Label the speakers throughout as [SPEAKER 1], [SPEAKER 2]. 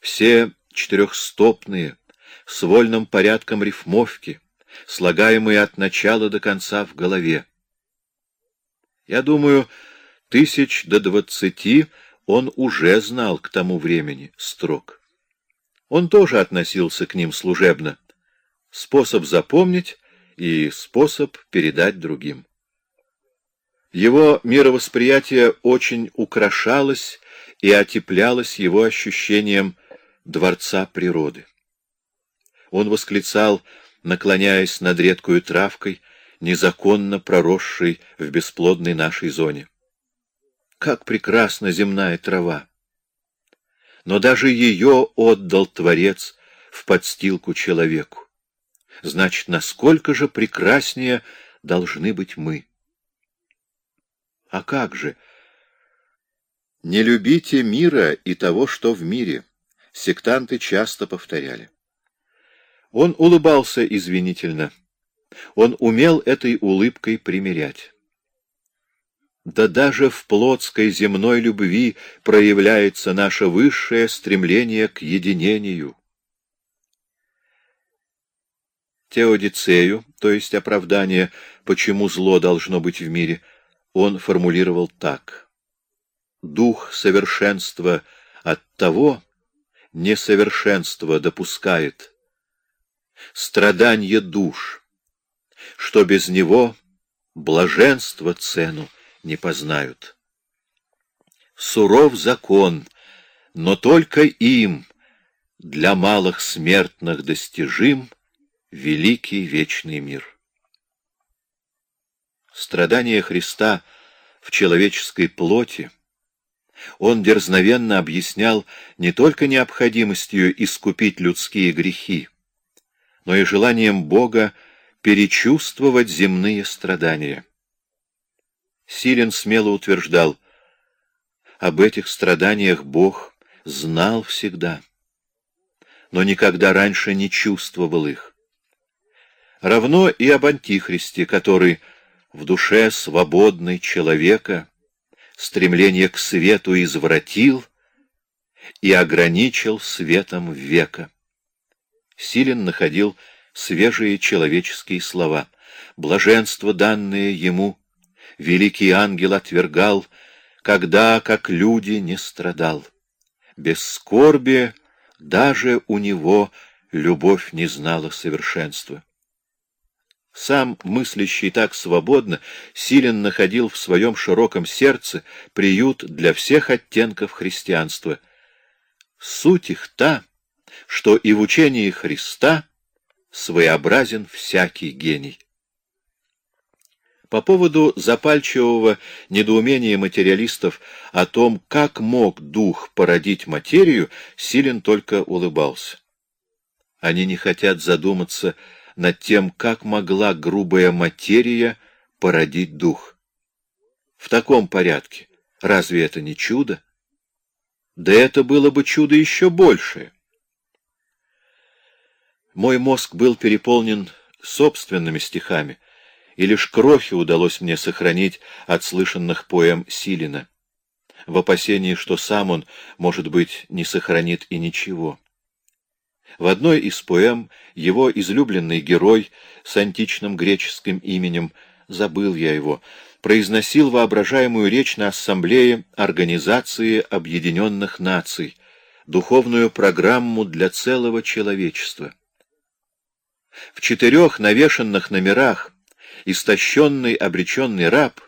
[SPEAKER 1] все четырехстопные, с вольным порядком рифмовки, слагаемые от начала до конца в голове. Я думаю, тысяч до двадцати он уже знал к тому времени строк. Он тоже относился к ним служебно. Способ запомнить и способ передать другим. Его мировосприятие очень украшалось и отеплялось его ощущением дворца природы. Он восклицал, наклоняясь над редкою травкой, незаконно проросшей в бесплодной нашей зоне. Как прекрасна земная трава! Но даже ее отдал Творец в подстилку человеку. Значит, насколько же прекраснее должны быть мы? А как же? Не любите мира и того, что в мире, сектанты часто повторяли. Он улыбался извинительно. Он умел этой улыбкой примирять. Да даже в плотской земной любви проявляется наше высшее стремление к единению. Теодицею, то есть оправдание, почему зло должно быть в мире, он формулировал так. Дух совершенства от того несовершенство допускает. Страдание душ, что без него блаженство цену не познают. Суров закон, но только им, для малых смертных достижим, великий вечный мир. Страдания Христа в человеческой плоти он дерзновенно объяснял не только необходимостью искупить людские грехи, но и желанием Бога перечувствовать земные страдания. Силен смело утверждал, об этих страданиях Бог знал всегда, но никогда раньше не чувствовал их. Равно и об Антихристе, который в душе свободной человека стремление к свету извратил и ограничил светом века. Силен находил свежие человеческие слова. Блаженство, данное ему, великий ангел отвергал, когда, как люди, не страдал. Без скорби даже у него любовь не знала совершенства. Сам, мыслящий так свободно, Силен находил в своем широком сердце приют для всех оттенков христианства. Суть их та, что и в учении Христа своеобразен всякий гений. По поводу запальчивого недоумения материалистов о том, как мог дух породить материю, Силен только улыбался. Они не хотят задуматься над тем, как могла грубая материя породить дух. В таком порядке разве это не чудо? Да это было бы чудо еще большее. Мой мозг был переполнен собственными стихами, и лишь крохи удалось мне сохранить от слышанных поэм Силина, в опасении, что сам он, может быть, не сохранит и ничего. В одной из поэм его излюбленный герой с античным греческим именем, забыл я его, произносил воображаемую речь на ассамблее Организации Объединенных Наций, духовную программу для целого человечества. В четырех навешанных номерах истощенный обреченный раб,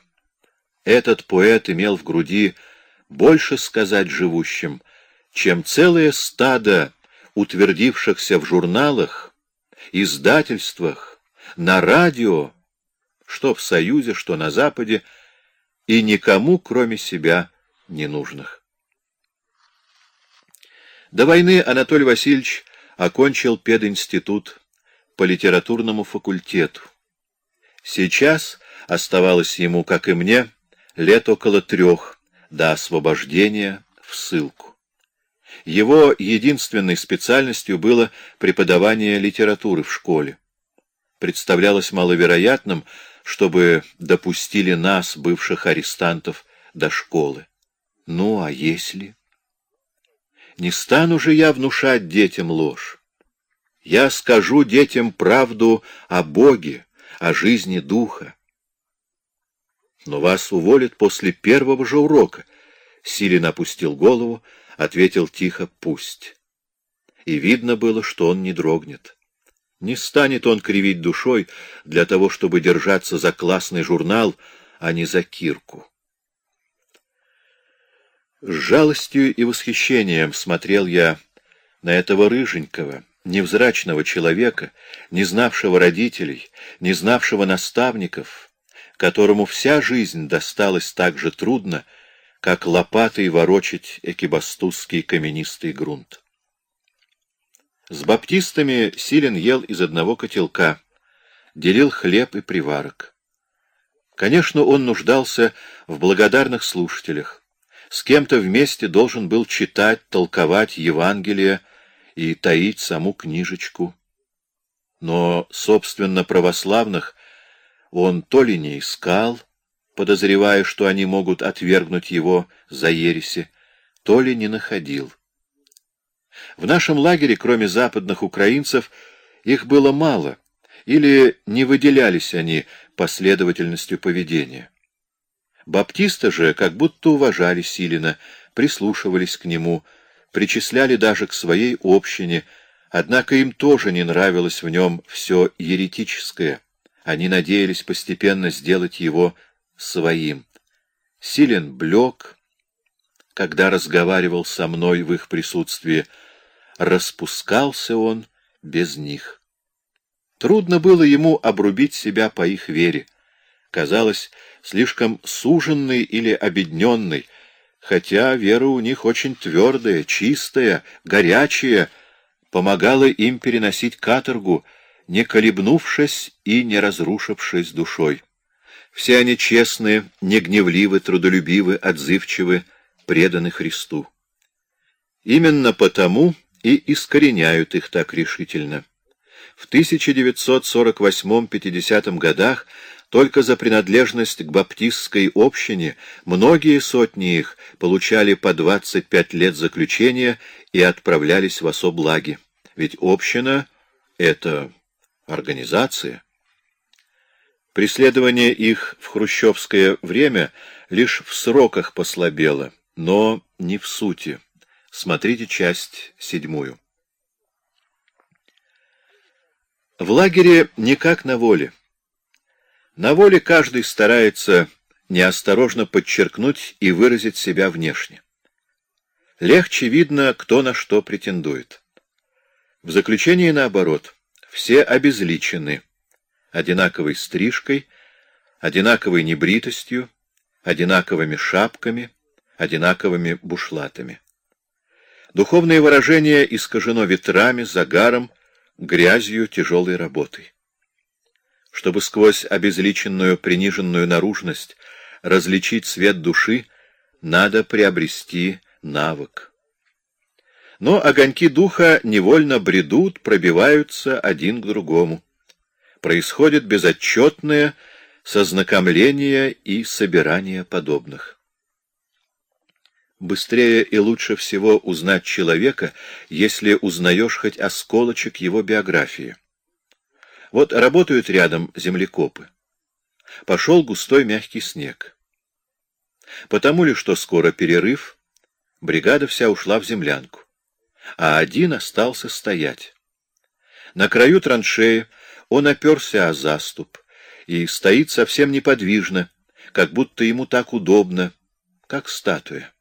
[SPEAKER 1] этот поэт имел в груди больше сказать живущим, чем целое стадо утвердившихся в журналах, издательствах, на радио, что в Союзе, что на Западе, и никому, кроме себя, не нужных. До войны Анатолий Васильевич окончил пединститут по литературному факультету. Сейчас оставалось ему, как и мне, лет около трех до освобождения в ссылку. Его единственной специальностью было преподавание литературы в школе. Представлялось маловероятным, чтобы допустили нас, бывших арестантов, до школы. Ну, а если... Не стану же я внушать детям ложь. Я скажу детям правду о Боге, о жизни Духа. Но вас уволят после первого же урока. Силин опустил голову, ответил тихо «пусть». И видно было, что он не дрогнет. Не станет он кривить душой для того, чтобы держаться за классный журнал, а не за кирку. С жалостью и восхищением смотрел я на этого рыженького, невзрачного человека, не знавшего родителей, не знавшего наставников, которому вся жизнь досталась так же трудно, как лопатой ворочить экибастузский каменистый грунт. С баптистами Силен ел из одного котелка, делил хлеб и приварок. Конечно, он нуждался в благодарных слушателях. С кем-то вместе должен был читать, толковать Евангелие и таить саму книжечку. Но, собственно, православных он то ли не искал, подозревая, что они могут отвергнуть его за ереси, то ли не находил. В нашем лагере, кроме западных украинцев, их было мало, или не выделялись они последовательностью поведения. Баптисты же как будто уважали Силина, прислушивались к нему, причисляли даже к своей общине, однако им тоже не нравилось в нем все еретическое. Они надеялись постепенно сделать его своим. Силен блек, когда разговаривал со мной в их присутствии, распускался он без них. Трудно было ему обрубить себя по их вере. Казалось, слишком суженный или обедненный, хотя вера у них очень твердая, чистая, горячая, помогала им переносить каторгу, не колебнувшись и не разрушившись душой. Все они честные, негневливы, трудолюбивы, отзывчивы, преданы Христу. Именно потому и искореняют их так решительно. В 1948-50 годах только за принадлежность к баптистской общине многие сотни их получали по 25 лет заключения и отправлялись в особлаги. Ведь община — это организация. Преследование их в хрущевское время лишь в сроках послабело, но не в сути. Смотрите часть седьмую. В лагере не как на воле. На воле каждый старается неосторожно подчеркнуть и выразить себя внешне. Легче видно, кто на что претендует. В заключении наоборот, все обезличены, одинаковой стрижкой, одинаковой небритостью, одинаковыми шапками, одинаковыми бушлатами. Духовное выражение искажено ветрами, загаром, грязью, тяжелой работой. Чтобы сквозь обезличенную, приниженную наружность различить свет души, надо приобрести навык. Но огоньки духа невольно бредут, пробиваются один к другому. Происходит безотчетное сознакомление и собирание подобных. Быстрее и лучше всего узнать человека, если узнаешь хоть осколочек его биографии. Вот работают рядом землекопы. Пошел густой мягкий снег. Потому ли, что скоро перерыв, бригада вся ушла в землянку, а один остался стоять. На краю траншеи он оперся о заступ и стоит совсем неподвижно, как будто ему так удобно, как статуя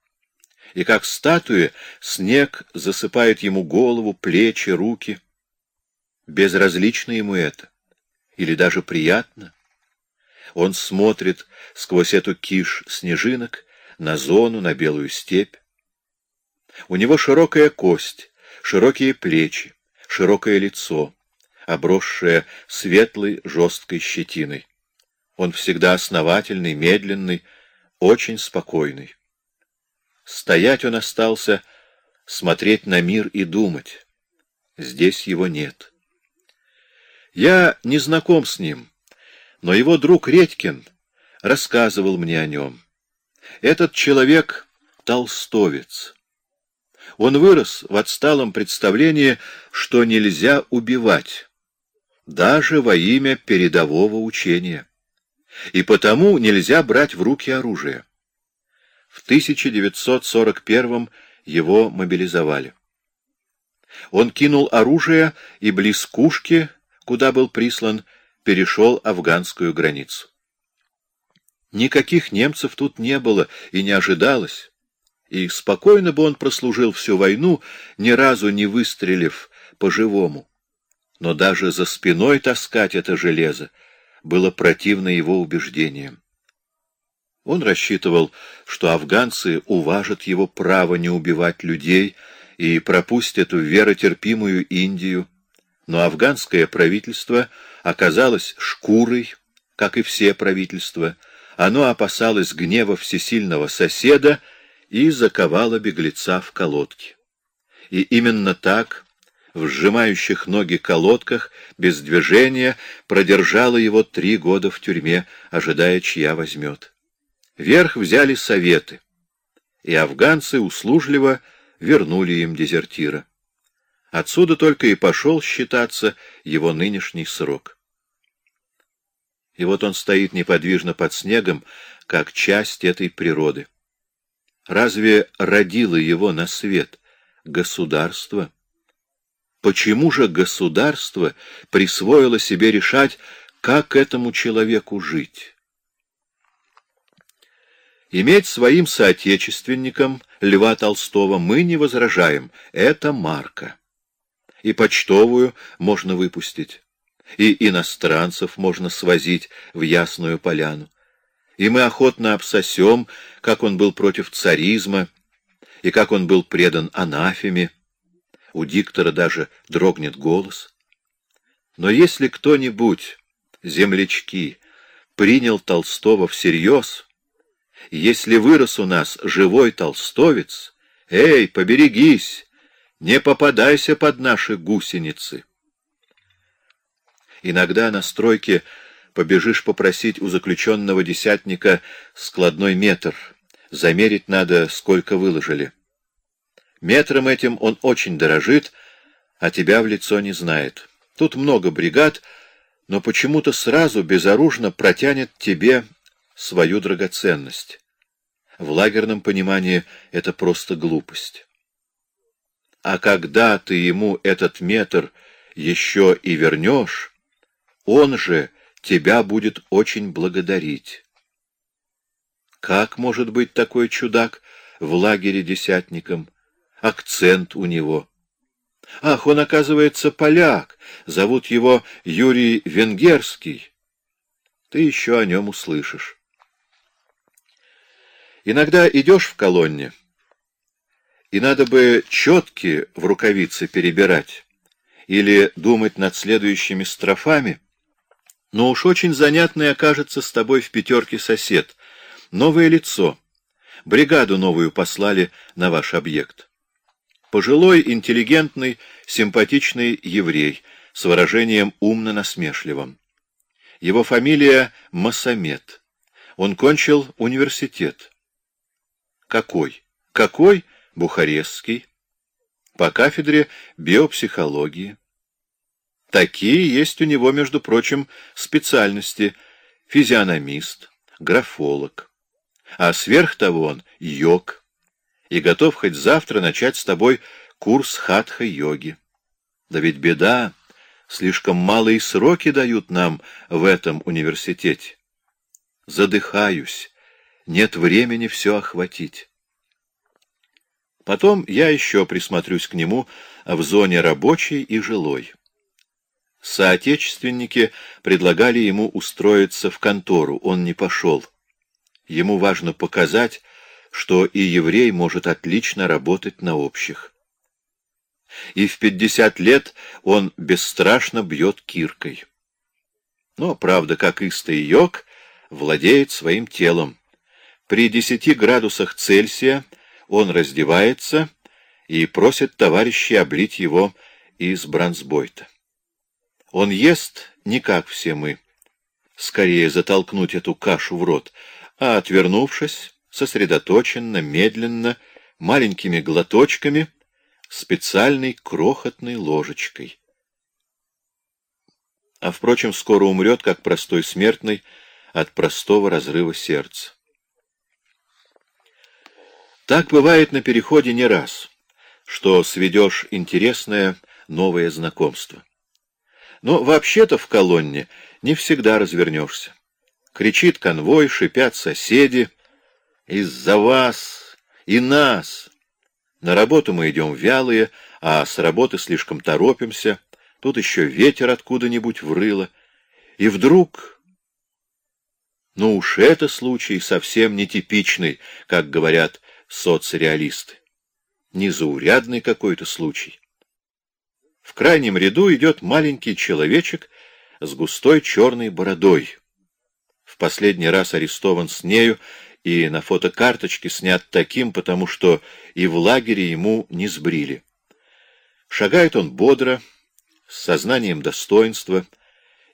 [SPEAKER 1] и как статуя снег засыпает ему голову, плечи, руки. Безразлично ему это, или даже приятно. Он смотрит сквозь эту киш снежинок на зону, на белую степь. У него широкая кость, широкие плечи, широкое лицо, обросшее светлой жесткой щетиной. Он всегда основательный, медленный, очень спокойный. Стоять он остался, смотреть на мир и думать. Здесь его нет. Я не знаком с ним, но его друг Редькин рассказывал мне о нем. Этот человек — толстовец. Он вырос в отсталом представлении, что нельзя убивать, даже во имя передового учения. И потому нельзя брать в руки оружие. В 1941 его мобилизовали. Он кинул оружие и близ Кушки, куда был прислан, перешел афганскую границу. Никаких немцев тут не было и не ожидалось, и спокойно бы он прослужил всю войну, ни разу не выстрелив по-живому. Но даже за спиной таскать это железо было противно его убеждениям. Он рассчитывал, что афганцы уважат его право не убивать людей и пропустят в веротерпимую Индию, но афганское правительство оказалось шкурой, как и все правительства, оно опасалось гнева всесильного соседа и заковало беглеца в колодки. И именно так, в сжимающих ноги колодках, без движения, продержало его три года в тюрьме, ожидая, чья возьмет. Верх взяли советы, и афганцы услужливо вернули им дезертира. Отсюда только и пошел считаться его нынешний срок. И вот он стоит неподвижно под снегом, как часть этой природы. Разве родило его на свет государство? Почему же государство присвоило себе решать, как этому человеку жить? Иметь своим соотечественником Льва Толстого мы не возражаем, это марка. И почтовую можно выпустить, и иностранцев можно свозить в Ясную Поляну. И мы охотно обсосем, как он был против царизма, и как он был предан анафеме. У диктора даже дрогнет голос. Но если кто-нибудь, землячки, принял Толстого всерьез, если вырос у нас живой толстовец, эй, поберегись, не попадайся под наши гусеницы. Иногда на стройке побежишь попросить у заключенного десятника складной метр. Замерить надо, сколько выложили. Метром этим он очень дорожит, а тебя в лицо не знает. Тут много бригад, но почему-то сразу безоружно протянет тебе свою драгоценность. В лагерном понимании это просто глупость. А когда ты ему этот метр еще и вернешь, он же тебя будет очень благодарить. Как может быть такой чудак в лагере десятником? Акцент у него. Ах, он, оказывается, поляк. Зовут его Юрий Венгерский. Ты еще о нем услышишь. Иногда идешь в колонне, и надо бы четки в рукавице перебирать или думать над следующими строфами, но уж очень занятный окажется с тобой в пятерке сосед. Новое лицо. Бригаду новую послали на ваш объект. Пожилой, интеллигентный, симпатичный еврей с выражением умно-насмешливым. Его фамилия Масамет. Он кончил университет. Какой? Какой? Бухарестский. По кафедре биопсихологии. Такие есть у него, между прочим, специальности. Физиономист, графолог. А сверх того он йог. И готов хоть завтра начать с тобой курс хатха-йоги. Да ведь беда, слишком малые сроки дают нам в этом университете. Задыхаюсь нет времени все охватить. Потом я еще присмотрюсь к нему в зоне рабочей и жилой. Соотечественники предлагали ему устроиться в контору, он не пошел. Ему важно показать, что и еврей может отлично работать на общих. И в пятьдесят лет он бесстрашно бьет киркой. Но, правда, как истый йог, владеет своим телом. При десяти градусах Цельсия он раздевается и просит товарищей облить его из бронзбойта. Он ест не как все мы, скорее затолкнуть эту кашу в рот, а, отвернувшись, сосредоточенно, медленно, маленькими глоточками, специальной крохотной ложечкой. А, впрочем, скоро умрет, как простой смертный, от простого разрыва сердца. Так бывает на переходе не раз, что сведешь интересное новое знакомство. Но вообще-то в колонне не всегда развернешься. Кричит конвой, шипят соседи. Из-за вас и нас. На работу мы идем вялые, а с работы слишком торопимся. Тут еще ветер откуда-нибудь врыло. И вдруг... Ну уж это случай совсем нетипичный, как говорят соцреалисты. Незаурядный какой-то случай. В крайнем ряду идет маленький человечек с густой черной бородой. В последний раз арестован с нею и на фотокарточке снят таким, потому что и в лагере ему не сбрили. Шагает он бодро, с сознанием достоинства,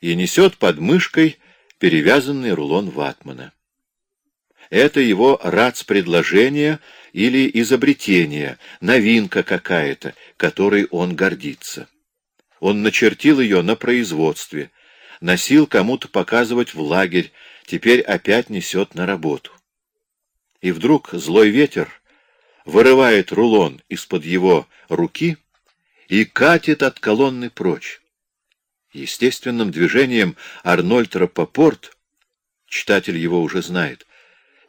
[SPEAKER 1] и несет под мышкой перевязанный рулон ватмана. Это его рацпредложение или изобретение, новинка какая-то, которой он гордится. Он начертил ее на производстве, носил кому-то показывать в лагерь, теперь опять несет на работу. И вдруг злой ветер вырывает рулон из-под его руки и катит от колонны прочь. Естественным движением Арнольд Рапопорт, читатель его уже знает,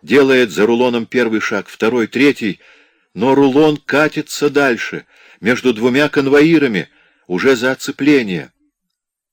[SPEAKER 1] делает за рулоном первый шаг, второй, третий, но рулон катится дальше, между двумя конвоирами, уже за оцепление.